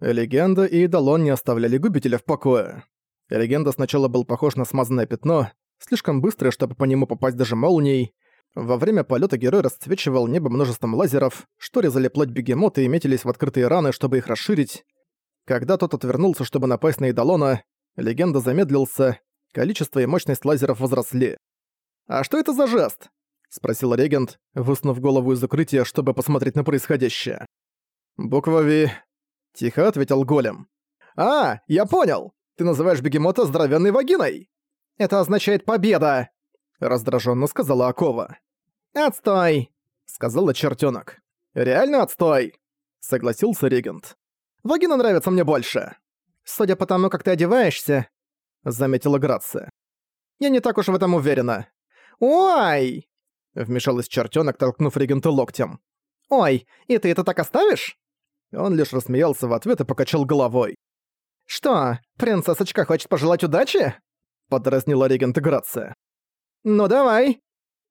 Легенда и Идолон не оставляли губителя в покое. Легенда сначала был похож на смазанное пятно, слишком быстрое, чтобы по нему попасть даже молнией. Во время полета герой расцвечивал небо множеством лазеров, что резали плоть бегемота и метились в открытые раны, чтобы их расширить. Когда тот отвернулся, чтобы напасть на Идолона, легенда замедлился, количество и мощность лазеров возросли. «А что это за жест?» — спросил регент, высунув голову из укрытия, чтобы посмотреть на происходящее. «Буква Ви», — тихо ответил голем. «А, я понял! Ты называешь бегемота здоровенной вагиной!» «Это означает победа!» — раздраженно сказала Акова. «Отстой!» — сказала чертенок. «Реально отстой!» — согласился регент. «Вагина нравится мне больше!» «Судя по тому, как ты одеваешься», — заметила Грация. «Я не так уж в этом уверена». «Ой!» — вмешалась чертенок, толкнув регента локтем. «Ой, и ты это так оставишь?» Он лишь рассмеялся в ответ и покачал головой. «Что, принцессочка хочет пожелать удачи?» — подразнила регент Грация. «Ну давай!»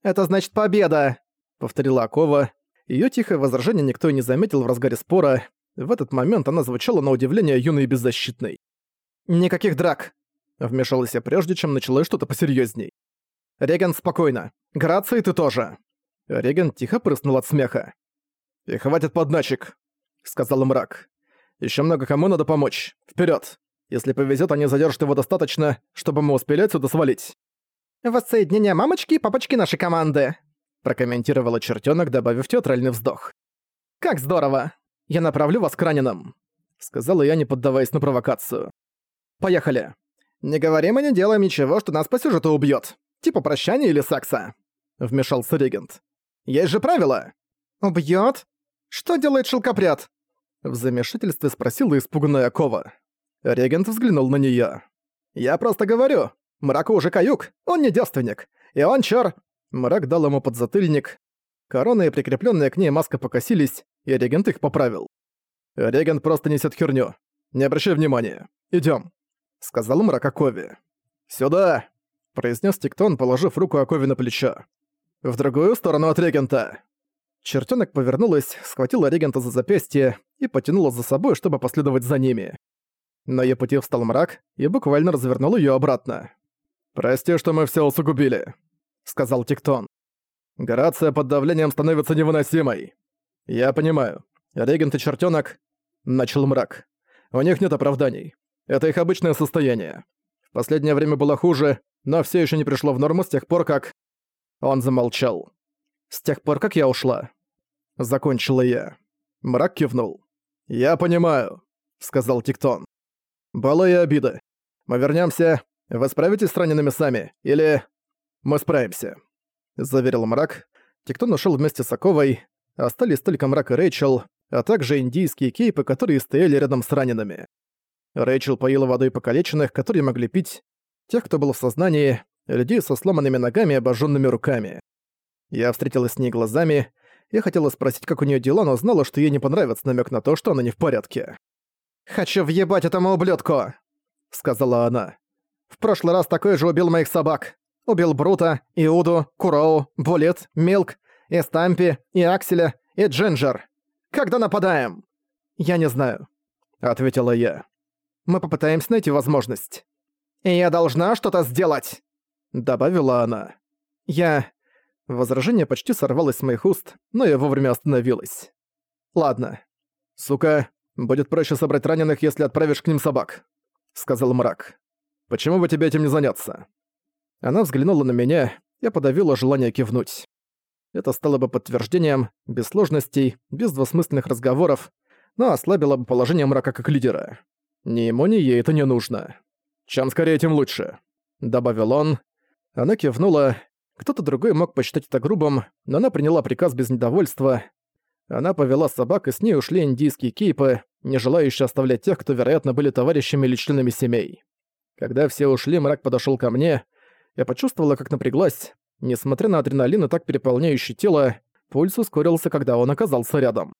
«Это значит победа!» — повторила Акова. Её тихое возражение никто и не заметил в разгаре спора. В этот момент она звучала на удивление юной и беззащитной. «Никаких драк!» — вмешалась я прежде, чем началось что-то посерьёзней. «Реген, спокойно. Грация, ты тоже!» Реген тихо прыснул от смеха. «И хватит подначек!» — сказал мрак. «Ещё много кому надо помочь. Вперёд! Если повезёт, они задержат его достаточно, чтобы мы успели отсюда свалить». «Воссоединение мамочки и папочки нашей команды», прокомментировала чертенок, добавив театральный вздох. «Как здорово! Я направлю вас к раненым», сказала я, не поддаваясь на провокацию. «Поехали. Не говорим и не делаем ничего, что нас по сюжету убьет. Типа прощания или секса», вмешался регент. «Есть же правила!» «Убьёт? Что делает шелкопряд?» В замешательстве спросила испуганная Кова. Регент взглянул на неё. «Я просто говорю, Мраку уже каюк, он не девственник. И он чёр...» Мрак дал ему подзатыльник. Корона и прикрепленная к ней маска покосились, и регент их поправил. «Регент просто несет херню. Не обращай внимания. Идем, сказал мрак Акови. «Сюда!» — произнес Тиктон, положив руку Акови на плечо. «В другую сторону от регента!» Чертенок повернулась, схватила регента за запястье и потянула за собой, чтобы последовать за ними. На её пути встал мрак и буквально развернул её обратно. «Прости, что мы все усугубили», — сказал Тиктон. «Горация под давлением становится невыносимой. Я понимаю. Регент и чертенок начал мрак. «У них нет оправданий. Это их обычное состояние. В последнее время было хуже, но все еще не пришло в норму с тех пор, как...» Он замолчал. «С тех пор, как я ушла». Закончила я. Мрак кивнул. «Я понимаю», — сказал Тиктон. «Было и обида. Мы вернемся, вы справитесь с ранеными сами? Или... Мы справимся», — заверил мрак. Тектон ушел вместе с Аковой, остались только мрак и Рэйчел, а также индийские кейпы, которые стояли рядом с ранеными. Рэйчел поила водой покалеченных, которые могли пить, тех, кто был в сознании, людей со сломанными ногами и обожженными руками. Я встретилась с ней глазами, я хотела спросить, как у нее дела, но знала, что ей не понравится намек на то, что она не в порядке. «Хочу въебать этому ублюдку!» — сказала она. В прошлый раз такой же убил моих собак. Убил Брута, Иуду, Куроу, Булет, Милк, и Стампи, и Акселя, и Джинджер. Когда нападаем?» «Я не знаю», — ответила я. «Мы попытаемся найти возможность». «И я должна что-то сделать», — добавила она. «Я...» Возражение почти сорвалось с моих уст, но я вовремя остановилась. «Ладно. Сука, будет проще собрать раненых, если отправишь к ним собак», — сказал мрак. Почему бы тебе этим не заняться?» Она взглянула на меня, я подавила желание кивнуть. Это стало бы подтверждением, без сложностей, без двусмысленных разговоров, но ослабило бы положение мрака как лидера. Ни ему, ни ей это не нужно. «Чем скорее, тем лучше», — добавил он. Она кивнула. Кто-то другой мог посчитать это грубым, но она приняла приказ без недовольства. Она повела собак, и с ней ушли индийские кейпы, не желающие оставлять тех, кто, вероятно, были товарищами или членами семей. Когда все ушли, мрак подошел ко мне. Я почувствовала, как напряглась. Несмотря на адреналин и так переполняющий тело, пульс ускорился, когда он оказался рядом.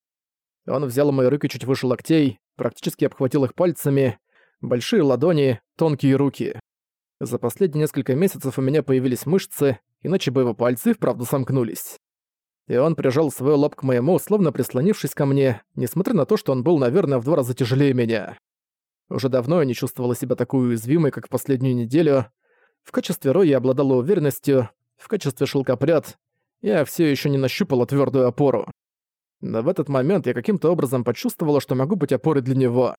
Он взял мои руки чуть выше локтей, практически обхватил их пальцами, большие ладони, тонкие руки. За последние несколько месяцев у меня появились мышцы, иначе бы его пальцы вправду сомкнулись. и он прижал свой лоб к моему, словно прислонившись ко мне, несмотря на то, что он был, наверное, в два раза тяжелее меня. Уже давно я не чувствовала себя такой уязвимой, как в последнюю неделю. В качестве Рои я обладала уверенностью, в качестве шелкопряд я все еще не нащупала твердую опору. Но в этот момент я каким-то образом почувствовала, что могу быть опорой для него.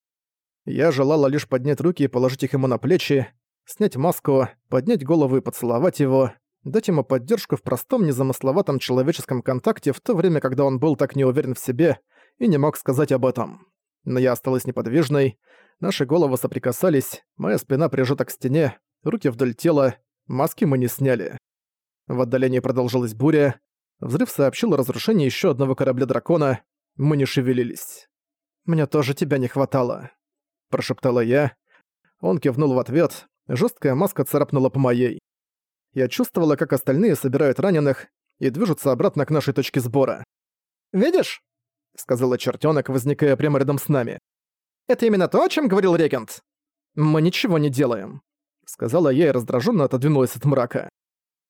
Я желала лишь поднять руки и положить их ему на плечи, снять маску, поднять голову и поцеловать его, дать ему поддержку в простом незамысловатом человеческом контакте в то время, когда он был так неуверен в себе и не мог сказать об этом. Но я осталась неподвижной, наши головы соприкасались, моя спина прижата к стене, руки вдоль тела, маски мы не сняли. В отдалении продолжилась буря, взрыв сообщил о разрушении еще одного корабля дракона, мы не шевелились. «Мне тоже тебя не хватало», – прошептала я. Он кивнул в ответ, жесткая маска царапнула по моей. Я чувствовала, как остальные собирают раненых и движутся обратно к нашей точке сбора. «Видишь?» — сказала чертёнок, возникая прямо рядом с нами. «Это именно то, о чем говорил регент?» «Мы ничего не делаем», — сказала я и раздраженно отодвинулась от мрака.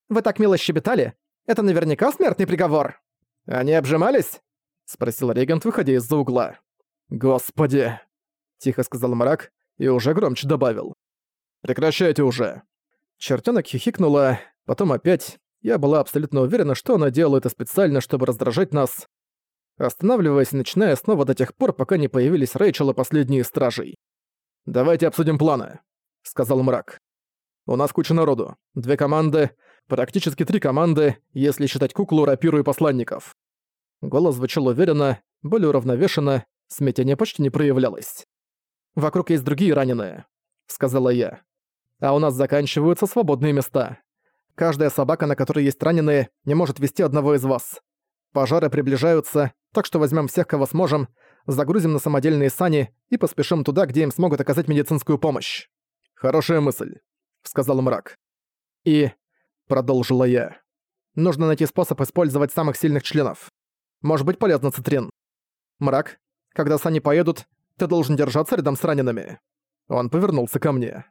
«Вы так мило щебетали? Это наверняка смертный приговор!» «Они обжимались?» — спросил регент, выходя из-за угла. «Господи!» — тихо сказал мрак и уже громче добавил. «Прекращайте уже!» Чертёнок хихикнула, потом опять. Я была абсолютно уверена, что она делала это специально, чтобы раздражать нас. Останавливаясь и начиная снова до тех пор, пока не появились Рэйчел и последние стражей. «Давайте обсудим планы», — сказал мрак. «У нас куча народу. Две команды, практически три команды, если считать куклу, рапиру и посланников». Голос звучал уверенно, более уравновешенно, смятение почти не проявлялось. «Вокруг есть другие раненые», — сказала я а у нас заканчиваются свободные места. Каждая собака, на которой есть раненые, не может вести одного из вас. Пожары приближаются, так что возьмем всех, кого сможем, загрузим на самодельные сани и поспешим туда, где им смогут оказать медицинскую помощь. Хорошая мысль, сказал мрак. И продолжила я. Нужно найти способ использовать самых сильных членов. Может быть полезно цитрин. Мрак, когда сани поедут, ты должен держаться рядом с ранеными. Он повернулся ко мне.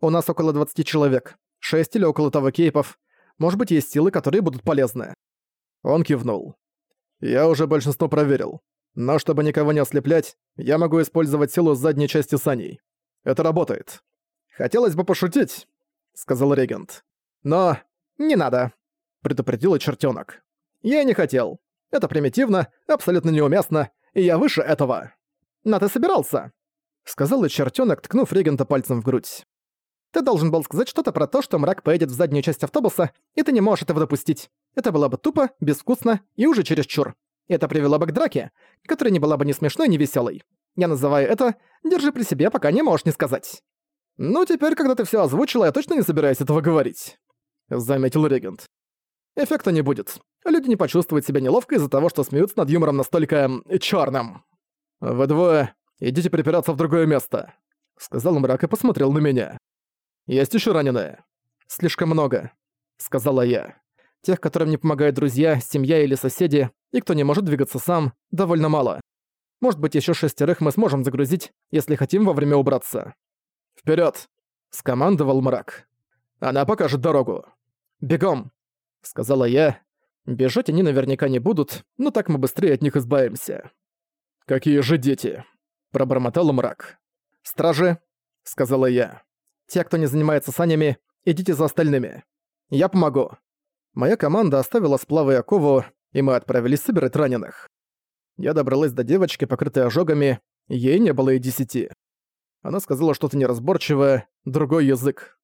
У нас около 20 человек. 6 или около того кейпов. Может быть, есть силы, которые будут полезны». Он кивнул. «Я уже большинство проверил. Но чтобы никого не ослеплять, я могу использовать силу с задней части саней. Это работает». «Хотелось бы пошутить», — сказал регент. «Но не надо», — предупредила чертенок. «Я не хотел. Это примитивно, абсолютно неуместно, и я выше этого». «Но ты собирался», — сказала чертенок, ткнув регента пальцем в грудь. Ты должен был сказать что-то про то, что мрак поедет в заднюю часть автобуса, и ты не можешь этого допустить. Это было бы тупо, безвкусно и уже чересчур. Это привело бы к драке, которая не была бы ни смешной, ни веселой. Я называю это «держи при себе, пока не можешь не сказать». «Ну, теперь, когда ты все озвучила, я точно не собираюсь этого говорить», — заметил регент. «Эффекта не будет. Люди не почувствуют себя неловко из-за того, что смеются над юмором настолько... черным. «Вы двое идите припираться в другое место», — сказал мрак и посмотрел на меня. Есть еще раненые?» «Слишком много», — сказала я. «Тех, которым не помогают друзья, семья или соседи, и кто не может двигаться сам, довольно мало. Может быть, еще шестерых мы сможем загрузить, если хотим вовремя убраться». Вперед! скомандовал мрак. «Она покажет дорогу». «Бегом!» — сказала я. Бежать они наверняка не будут, но так мы быстрее от них избавимся. «Какие же дети!» — пробормотал мрак. «Стражи!» — сказала я. Те, кто не занимается санями, идите за остальными. Я помогу. Моя команда оставила сплавы и окову, и мы отправились собирать раненых. Я добралась до девочки, покрытой ожогами, ей не было и десяти. Она сказала что-то неразборчивое, другой язык.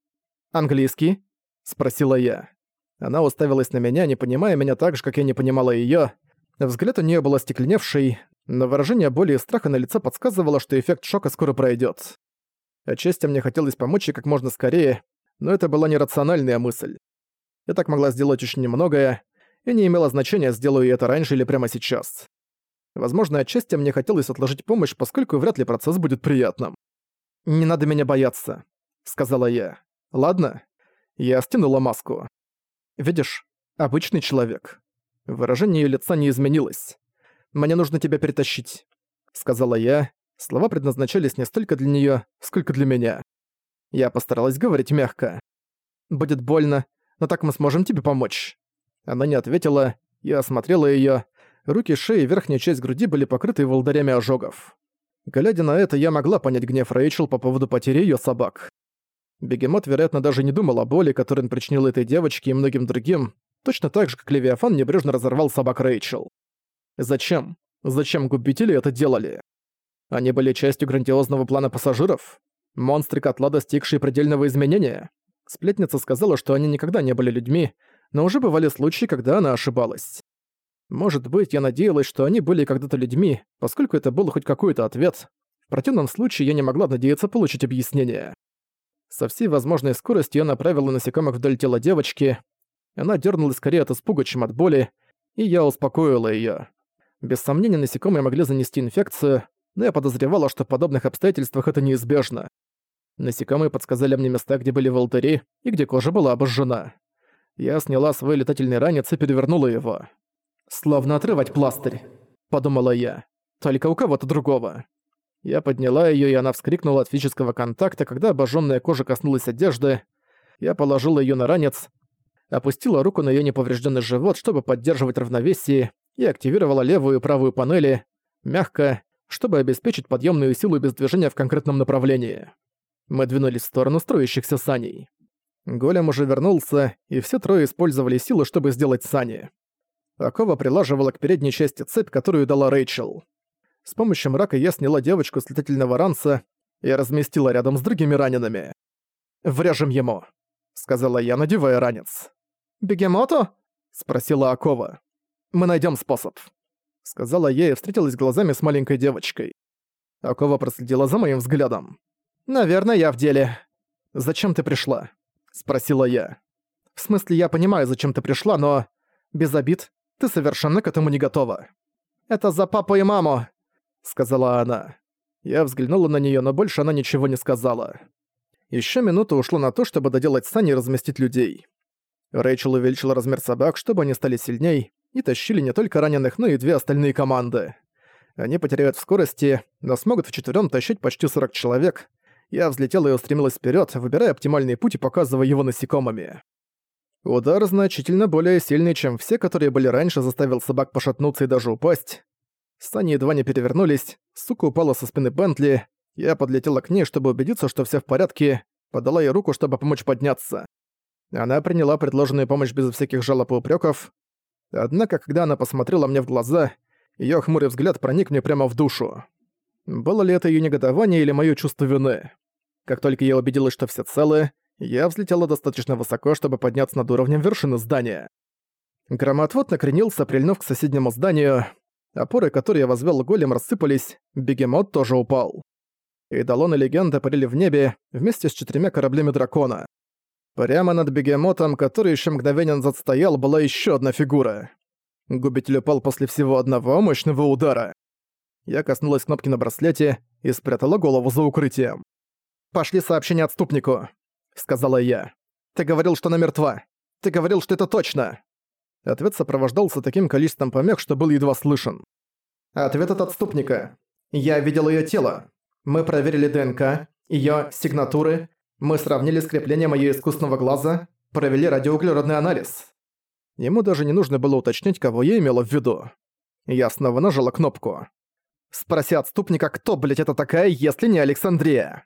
«Английский?» — спросила я. Она уставилась на меня, не понимая меня так же, как я не понимала её. Взгляд у неё был остекленевший, но выражение боли и страха на лице подсказывало, что эффект шока скоро пройдёт. Отчасти мне хотелось помочь ей как можно скорее, но это была нерациональная мысль. Я так могла сделать очень немногое, и не имело значения, сделаю я это раньше или прямо сейчас. Возможно, отчасти мне хотелось отложить помощь, поскольку вряд ли процесс будет приятным. «Не надо меня бояться», — сказала я. «Ладно?» Я стянула маску. «Видишь, обычный человек». Выражение её лица не изменилось. «Мне нужно тебя перетащить», — сказала я, Слова предназначались не столько для неё, сколько для меня. Я постаралась говорить мягко. «Будет больно, но так мы сможем тебе помочь». Она не ответила, Я осмотрела её. Руки, шеи и верхняя часть груди были покрыты волдырями ожогов. Глядя на это, я могла понять гнев Рэйчел по поводу потери её собак. Бегемот, вероятно, даже не думал о боли, которую он причинил этой девочке и многим другим, точно так же, как Левиафан небрежно разорвал собак Рэйчел. Зачем? Зачем губители это делали? Они были частью грандиозного плана пассажиров? Монстры котла, достигшие предельного изменения? Сплетница сказала, что они никогда не были людьми, но уже бывали случаи, когда она ошибалась. Может быть, я надеялась, что они были когда-то людьми, поскольку это был хоть какой-то ответ. В противном случае я не могла надеяться получить объяснение. Со всей возможной скоростью я направила насекомых вдоль тела девочки. Она дернулась скорее от испуга, чем от боли, и я успокоила ее. Без сомнения, насекомые могли занести инфекцию, но я подозревала, что в подобных обстоятельствах это неизбежно. Насекомые подсказали мне места, где были волдыри и где кожа была обожжена. Я сняла свой летательный ранец и перевернула его. «Словно отрывать пластырь», — подумала я. «Только у кого-то другого». Я подняла её, и она вскрикнула от физического контакта, когда обожжённая кожа коснулась одежды. Я положила её на ранец, опустила руку на её неповреждённый живот, чтобы поддерживать равновесие, и активировала левую и правую панели, мягко, чтобы обеспечить подъёмную силу без движения в конкретном направлении. Мы двинулись в сторону строящихся саней. Голем уже вернулся, и все трое использовали силы, чтобы сделать сани. Акова прилаживала к передней части цепь, которую дала Рэйчел. С помощью мрака я сняла девочку с летательного ранца и разместила рядом с другими ранеными. «Врежем ему», — сказала я, надевая ранец. «Бегемоту?» — спросила Акова. «Мы найдем способ», — сказала я и встретилась глазами с маленькой девочкой. Акова проследила за моим взглядом. «Наверное, я в деле». «Зачем ты пришла?» — спросила я. «В смысле, я понимаю, зачем ты пришла, но... Без обид, ты совершенно к этому не готова». «Это за папу и маму», сказала она. Я взглянула на неё, но больше она ничего не сказала. Ещё минута ушло на то, чтобы доделать сани и разместить людей. Рэйчел увеличила размер собак, чтобы они стали сильней, и тащили не только раненых, но и две остальные команды. Они потеряют в скорости, но смогут вчетвером тащить почти 40 человек. Я взлетела и устремилась вперед, выбирая оптимальный путь и показывая его насекомыми. Удар значительно более сильный, чем все, которые были раньше, заставил собак пошатнуться и даже упасть. Сани едва не перевернулись, сука упала со спины Бентли, я подлетела к ней, чтобы убедиться, что все в порядке, подала ей руку, чтобы помочь подняться. Она приняла предложенную помощь без всяких жалоб и упреков. Однако, когда она посмотрела мне в глаза, ее хмурый взгляд проник мне прямо в душу. Было ли это ее негодование или мое чувство вины? Как только я убедилась, что все целы, я взлетела достаточно высоко, чтобы подняться над уровнем вершины здания. Громотвод накренился, прильнув к соседнему зданию. Опоры, которые я возвел голем, рассыпались, бегемот тоже упал. Идолон и легенда парили в небе вместе с четырьмя кораблями дракона. Прямо над бегемотом, который еще мгновение назад стоял, была еще одна фигура. Губитель упал после всего одного мощного удара. Я коснулась кнопки на браслете и спрятала голову за укрытием. «Пошли сообщение отступнику», — сказала я. «Ты говорил, что она мертва. Ты говорил, что это точно». Ответ сопровождался таким количеством помех, что был едва слышен. Ответ от отступника. Я видел её тело. Мы проверили ДНК, её сигнатуры, мы сравнили скрепление моего искусственного глаза, провели радиоуглеродный анализ. Ему даже не нужно было уточнять, кого я имела в виду. Я снова нажала кнопку. Спроси отступника, кто, блядь, это такая, если не Александрия?